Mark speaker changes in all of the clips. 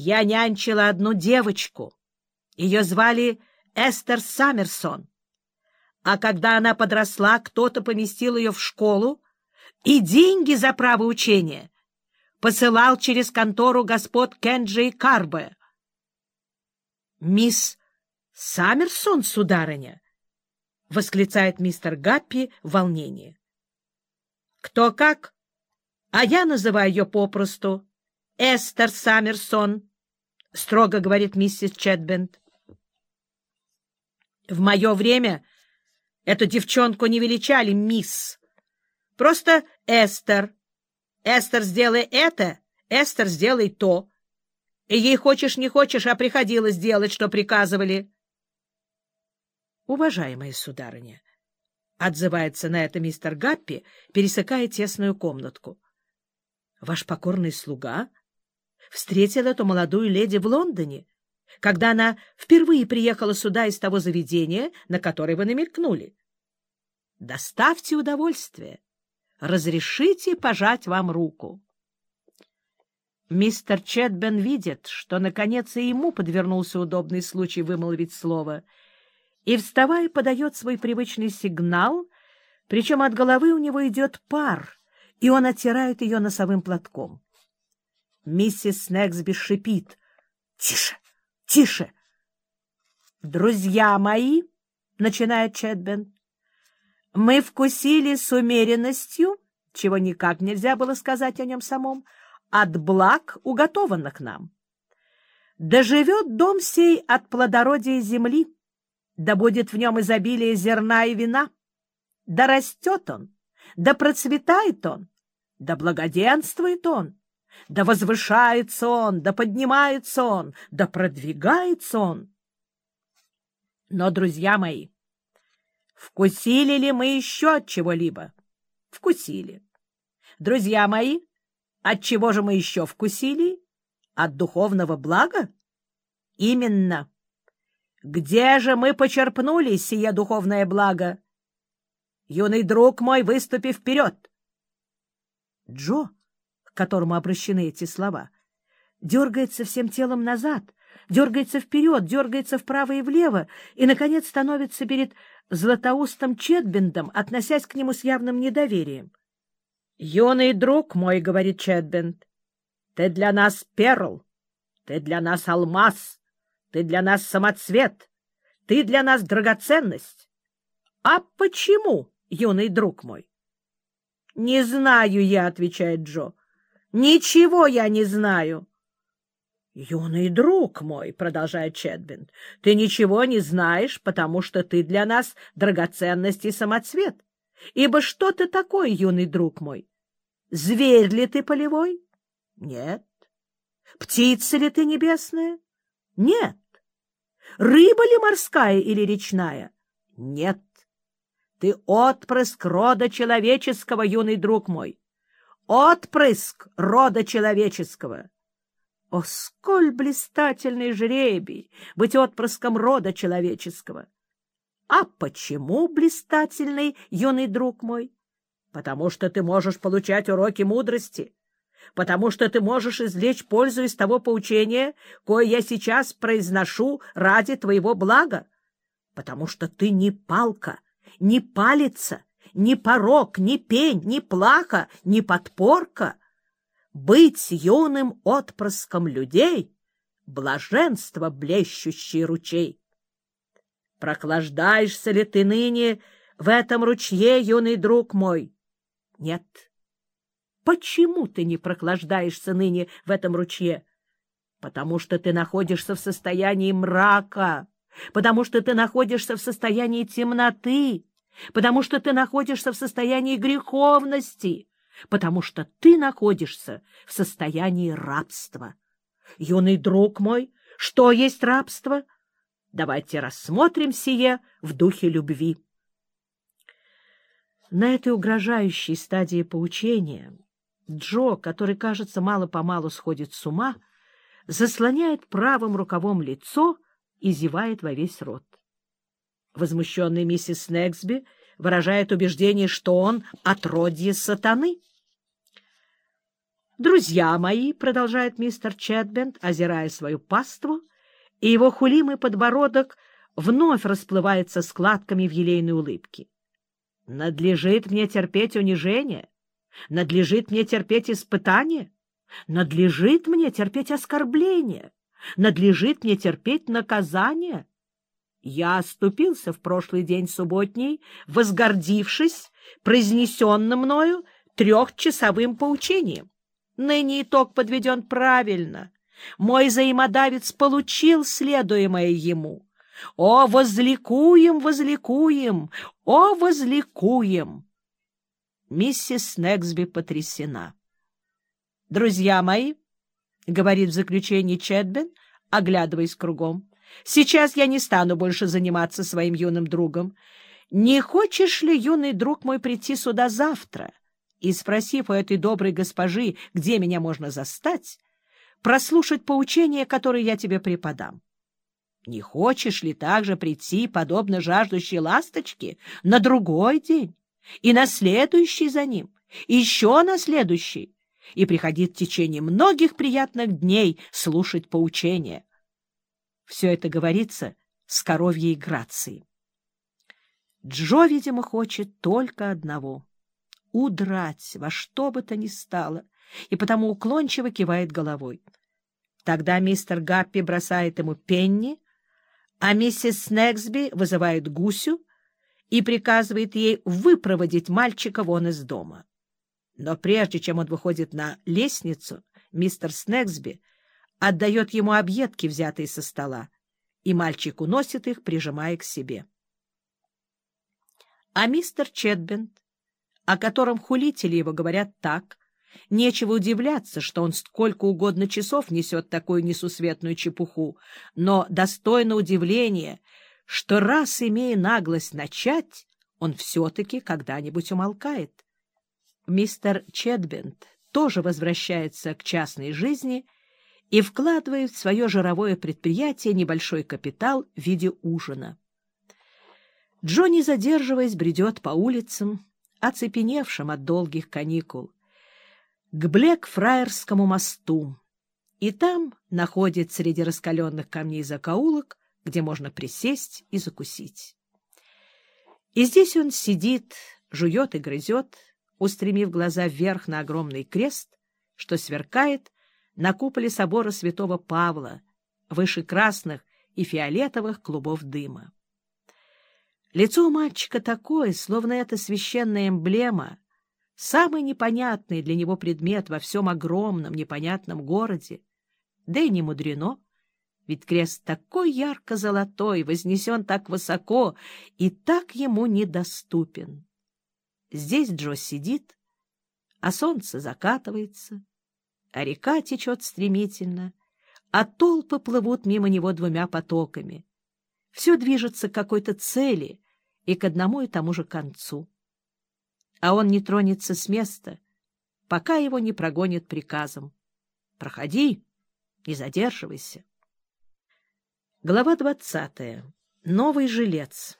Speaker 1: Я нянчила одну девочку. Ее звали Эстер Саммерсон. А когда она подросла, кто-то поместил ее в школу, и деньги за право учения посылал через контору господ Кенджи и Карбе. — Мисс Саммерсон, сударыня! — восклицает мистер Гаппи в волнении. — Кто как? А я называю ее попросту Эстер Саммерсон, — строго говорит миссис Четбенд. В мое время эту девчонку не величали мисс. Просто Эстер. Эстер, сделай это, Эстер, сделай то. И ей хочешь не хочешь, а приходилось делать, что приказывали. Уважаемая сударыня, — отзывается на это мистер Гаппи, пересекая тесную комнатку. — Ваш покорный слуга встретил эту молодую леди в Лондоне, когда она впервые приехала сюда из того заведения, на которое вы намекнули. Доставьте удовольствие. Разрешите пожать вам руку. Мистер Четбен видит, что, наконец, и ему подвернулся удобный случай вымолвить слово, и, вставая, подает свой привычный сигнал, причем от головы у него идет пар, и он оттирает ее носовым платком. Миссис Снегсби шипит. — Тише! Тише! — Друзья мои, — начинает Четбен, — мы вкусили с умеренностью, чего никак нельзя было сказать о нем самом, от благ, уготованных нам. Да живет дом сей от плодородия земли, да будет в нем изобилие зерна и вина, да растет он, да процветает он, да благоденствует он, да возвышается он, да поднимается он, да продвигается он. Но, друзья мои, вкусили ли мы еще от чего-либо? Вкусили. Друзья мои, от чего же мы еще вкусили? От духовного блага? Именно. Где же мы почерпнули сие духовное благо? Юный друг мой, выступи вперед. Джо, которому обращены эти слова, дергается всем телом назад, дергается вперед, дергается вправо и влево и, наконец, становится перед златоустом Четбендом, относясь к нему с явным недоверием. — Юный друг мой, — говорит Четбенд, — ты для нас перл, ты для нас алмаз, ты для нас самоцвет, ты для нас драгоценность. А почему, юный друг мой? — Не знаю я, — отвечает Джо. Ничего я не знаю. — Юный друг мой, — продолжает Четбин, — ты ничего не знаешь, потому что ты для нас драгоценность и самоцвет. Ибо что ты такой, юный друг мой? Зверь ли ты полевой? Нет. Птица ли ты небесная? Нет. Рыба ли морская или речная? Нет. Ты отпрыск рода человеческого, юный друг мой отпрыск рода человеческого. О, сколь блистательный жребий быть отпрыском рода человеческого! А почему блистательный, юный друг мой? Потому что ты можешь получать уроки мудрости, потому что ты можешь извлечь пользу из того поучения, кое я сейчас произношу ради твоего блага, потому что ты не палка, не палица, ни порог, ни пень, ни плаха, ни подпорка. Быть юным отпрыском людей — блаженство, блещущий ручей. Прохлаждаешься ли ты ныне в этом ручье, юный друг мой? Нет. Почему ты не прохлаждаешься ныне в этом ручье? Потому что ты находишься в состоянии мрака, потому что ты находишься в состоянии темноты, потому что ты находишься в состоянии греховности, потому что ты находишься в состоянии рабства. Юный друг мой, что есть рабство? Давайте рассмотрим сие в духе любви. На этой угрожающей стадии поучения Джо, который, кажется, мало-помалу сходит с ума, заслоняет правым рукавом лицо и зевает во весь рот. Возмущенная миссис Снегсби выражает убеждение, что он — отродье сатаны. «Друзья мои», — продолжает мистер Четбент, озирая свою паству, и его хулимый подбородок вновь расплывается складками в елейной улыбке. «Надлежит мне терпеть унижение, надлежит мне терпеть испытание, надлежит мне терпеть оскорбление, надлежит мне терпеть наказание. Я оступился в прошлый день субботний, возгордившись произнесенным мною трехчасовым поучением. Ныне итог подведен правильно. Мой взаимодавец получил следуемое ему. О, возликуем, возликуем! О, возликуем! Миссис Снегсби потрясена. «Друзья мои», — говорит в заключении Чедбен, оглядываясь кругом, — «сейчас я не стану больше заниматься своим юным другом. Не хочешь ли, юный друг мой, прийти сюда завтра?» и, спросив у этой доброй госпожи, где меня можно застать, прослушать поучения, которые я тебе преподам. Не хочешь ли также прийти, подобно жаждущей ласточке, на другой день и на следующий за ним, еще на следующий, и приходить в течение многих приятных дней слушать поучения? Все это говорится с коровьей грацией. Джо, видимо, хочет только одного — удрать во что бы то ни стало, и потому уклончиво кивает головой. Тогда мистер Гаппи бросает ему пенни, а миссис Снегсби вызывает гусю и приказывает ей выпроводить мальчика вон из дома. Но прежде чем он выходит на лестницу, мистер Снегсби отдает ему объедки, взятые со стола, и мальчик уносит их, прижимая к себе. А мистер Четбент, о котором хулители его говорят так, нечего удивляться, что он сколько угодно часов несет такую несусветную чепуху, но достойно удивления, что раз, имея наглость начать, он все-таки когда-нибудь умолкает. Мистер Четбент тоже возвращается к частной жизни и вкладывает в свое жировое предприятие небольшой капитал в виде ужина. Джонни, задерживаясь, бредет по улицам, оцепеневшим от долгих каникул, к Блэкфраерскому мосту, и там находит среди раскаленных камней закоулок, где можно присесть и закусить. И здесь он сидит, жует и грызет, устремив глаза вверх на огромный крест, что сверкает на куполе собора святого Павла, выше красных и фиолетовых клубов дыма. Лицо у мальчика такое, словно это священная эмблема, самый непонятный для него предмет во всем огромном непонятном городе. Да и не мудрено, ведь крест такой ярко-золотой, вознесен так высоко и так ему недоступен. Здесь Джо сидит, а солнце закатывается, а река течет стремительно, а толпы плывут мимо него двумя потоками. Все движется к какой-то цели и к одному и тому же концу. А он не тронется с места, пока его не прогонят приказом. Проходи, не задерживайся. Глава двадцатая. Новый жилец.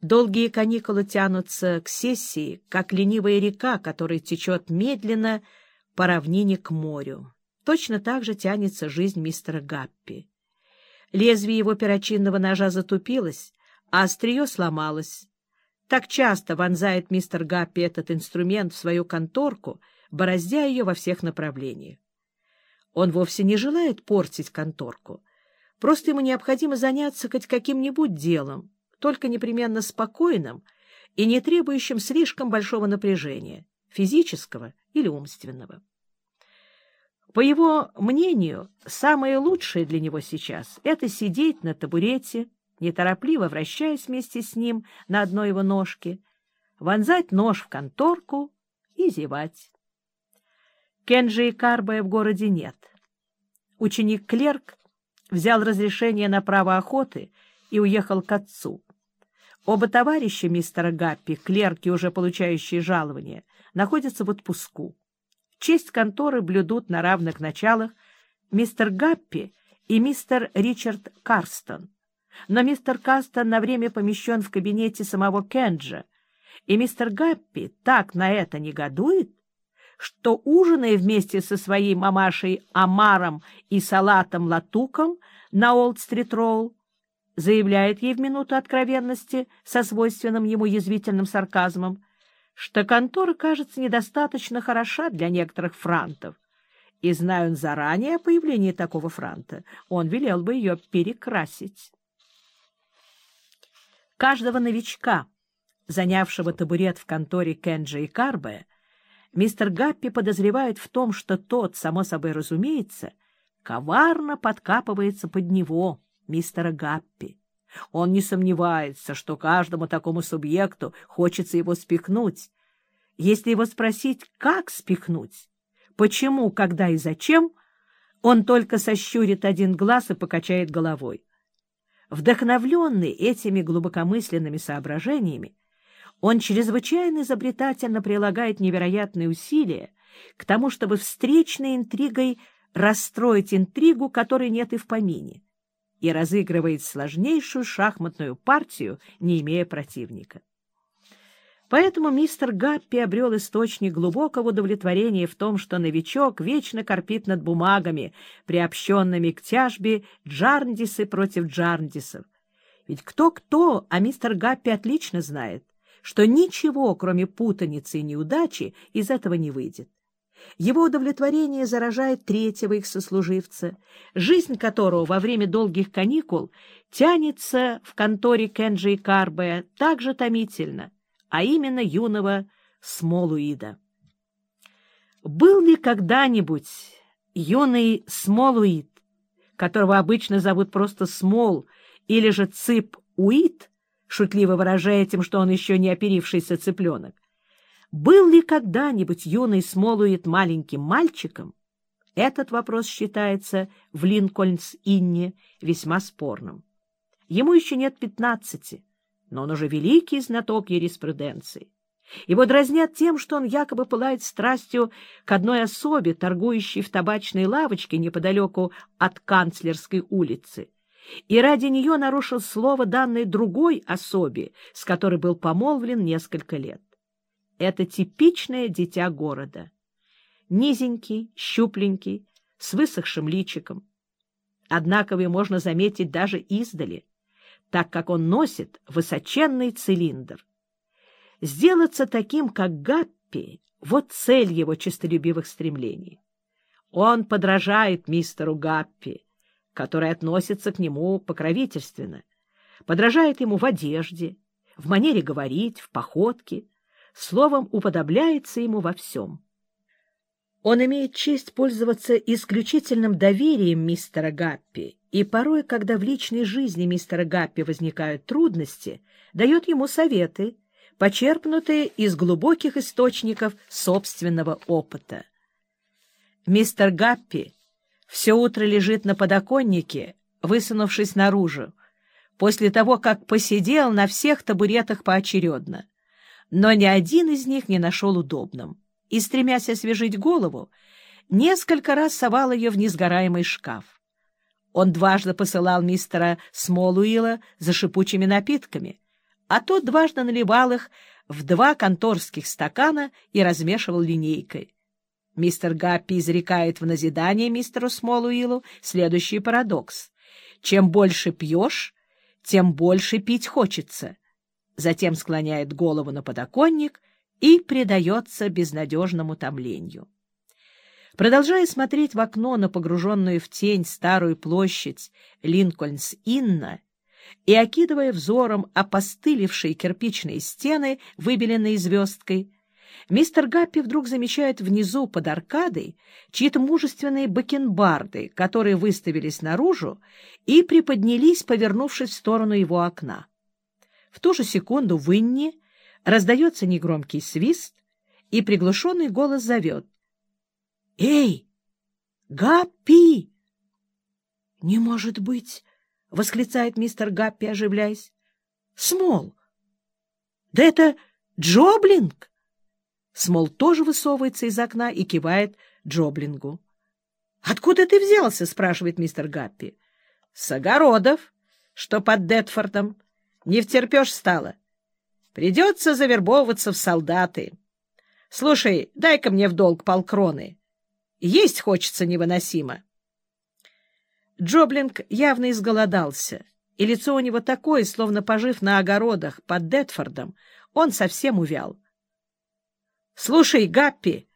Speaker 1: Долгие каникулы тянутся к сессии, как ленивая река, которая течет медленно по равнине к морю. Точно так же тянется жизнь мистера Гаппи. Лезвие его перочинного ножа затупилось, а острие сломалось. Так часто вонзает мистер Гаппи этот инструмент в свою конторку, бороздя ее во всех направлениях. Он вовсе не желает портить конторку. Просто ему необходимо заняться хоть каким-нибудь делом, только непременно спокойным и не требующим слишком большого напряжения, физического или умственного. По его мнению, самое лучшее для него сейчас — это сидеть на табурете, неторопливо вращаясь вместе с ним на одной его ножке, вонзать нож в конторку и зевать. Кенджи и Карбая в городе нет. Ученик-клерк взял разрешение на право охоты и уехал к отцу. Оба товарища мистера Гаппи, клерки, уже получающие жалования, находятся в отпуску. Честь конторы блюдут на равных началах мистер Гаппи и мистер Ричард Карстон. Но мистер Карстон на время помещен в кабинете самого Кенджа, и мистер Гаппи так на это негодует, что, ужиная вместе со своей мамашей Амаром и салатом Латуком на Олд-стрит-ролл, заявляет ей в минуту откровенности со свойственным ему язвительным сарказмом, что контора кажется недостаточно хороша для некоторых франтов, и, зная он заранее о появлении такого франта, он велел бы ее перекрасить. Каждого новичка, занявшего табурет в конторе Кенджи и Карбе, мистер Гаппи подозревает в том, что тот, само собой разумеется, коварно подкапывается под него, мистера Гаппи. Он не сомневается, что каждому такому субъекту хочется его спихнуть. Если его спросить, как спихнуть, почему, когда и зачем, он только сощурит один глаз и покачает головой. Вдохновленный этими глубокомысленными соображениями, он чрезвычайно изобретательно прилагает невероятные усилия к тому, чтобы встречной интригой расстроить интригу, которой нет и в помине, и разыгрывает сложнейшую шахматную партию, не имея противника. Поэтому мистер Гаппи обрел источник глубокого удовлетворения в том, что новичок вечно корпит над бумагами, приобщенными к тяжбе Джарндисы против Джарндисов. Ведь кто-кто, а мистер Гаппи отлично знает, что ничего, кроме путаницы и неудачи, из этого не выйдет. Его удовлетворение заражает третьего их сослуживца, жизнь которого во время долгих каникул тянется в конторе Кенджи и Карбе так же томительно — а именно юного Смолуида. Был ли когда-нибудь юный Смолуид, которого обычно зовут просто Смол, или же Цып Уит, шутливо выражая тем, что он еще не оперившийся цыпленок, был ли когда-нибудь юный Смолуид маленьким мальчиком, этот вопрос считается в Линкольнс-Инне весьма спорным. Ему еще нет пятнадцати, но он уже великий знаток юриспруденции. Его дразнят тем, что он якобы пылает страстью к одной особе, торгующей в табачной лавочке неподалеку от канцлерской улицы, и ради нее нарушил слово, данное другой особе, с которой был помолвлен несколько лет. Это типичное дитя города. Низенький, щупленький, с высохшим личиком. Его можно заметить даже издали так как он носит высоченный цилиндр. Сделаться таким, как Гаппи, вот цель его честолюбивых стремлений. Он подражает мистеру Гаппи, который относится к нему покровительственно, подражает ему в одежде, в манере говорить, в походке, словом, уподобляется ему во всем. Он имеет честь пользоваться исключительным доверием мистера Гаппи и порой, когда в личной жизни мистера Гаппи возникают трудности, дает ему советы, почерпнутые из глубоких источников собственного опыта. Мистер Гаппи все утро лежит на подоконнике, высунувшись наружу, после того, как посидел на всех табуретах поочередно, но ни один из них не нашел удобным, и, стремясь освежить голову, несколько раз совал ее в несгораемый шкаф. Он дважды посылал мистера Смолуила за шипучими напитками, а тот дважды наливал их в два конторских стакана и размешивал линейкой. Мистер Гаппи изрекает в назидание мистеру Смолуилу следующий парадокс. Чем больше пьешь, тем больше пить хочется. Затем склоняет голову на подоконник и предается безнадежному томлению. Продолжая смотреть в окно на погруженную в тень старую площадь Линкольнс-Инна и окидывая взором опостылевшие кирпичные стены, выбеленные звездкой, мистер Гаппи вдруг замечает внизу под аркадой чьи-то мужественные бакенбарды, которые выставились наружу и приподнялись, повернувшись в сторону его окна. В ту же секунду в Инне раздается негромкий свист, и приглушенный голос зовет — «Эй, Гаппи!» «Не может быть!» — восклицает мистер Гаппи, оживляясь. «Смол! Да это Джоблинг!» Смол тоже высовывается из окна и кивает Джоблингу. «Откуда ты взялся?» — спрашивает мистер Гаппи. «С огородов, что под Детфордом. Не втерпешь стало. Придется завербовываться в солдаты. Слушай, дай-ка мне в долг полкроны. Есть хочется невыносимо. Джоблинг явно изголодался, и лицо у него такое, словно пожив на огородах под Детфордом, он совсем увял. — Слушай, Гаппи,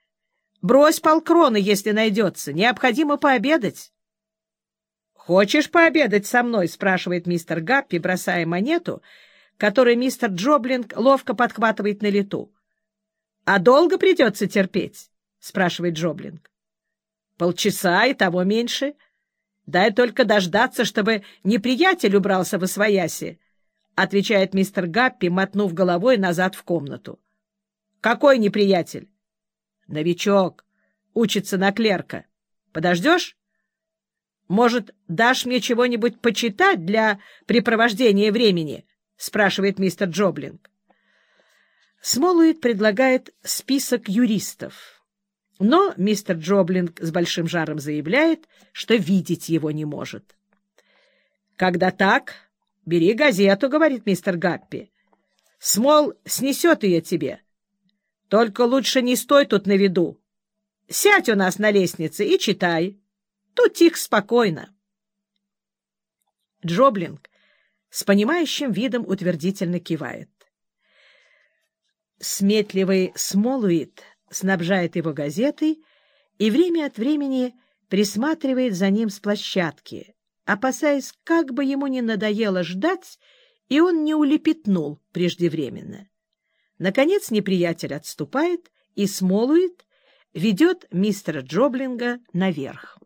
Speaker 1: брось полкроны, если найдется. Необходимо пообедать. — Хочешь пообедать со мной? — спрашивает мистер Гаппи, бросая монету, которую мистер Джоблинг ловко подхватывает на лету. — А долго придется терпеть? — спрашивает Джоблинг. — Полчаса и того меньше. Дай только дождаться, чтобы неприятель убрался в освояси, — отвечает мистер Гаппи, мотнув головой назад в комнату. — Какой неприятель? — Новичок. Учится на клерка. Подождешь? — Может, дашь мне чего-нибудь почитать для препровождения времени? — спрашивает мистер Джоблинг. Смолуит предлагает список юристов. Но мистер Джоблинг с большим жаром заявляет, что видеть его не может. — Когда так, бери газету, — говорит мистер Гаппи. — Смол снесет ее тебе. Только лучше не стой тут на виду. Сядь у нас на лестнице и читай. Тут тихо, спокойно. Джоблинг с понимающим видом утвердительно кивает. Сметливый Смолуит снабжает его газетой и время от времени присматривает за ним с площадки, опасаясь, как бы ему не надоело ждать, и он не улепетнул преждевременно. Наконец неприятель отступает, и Смолуит ведет мистера Джоблинга наверх.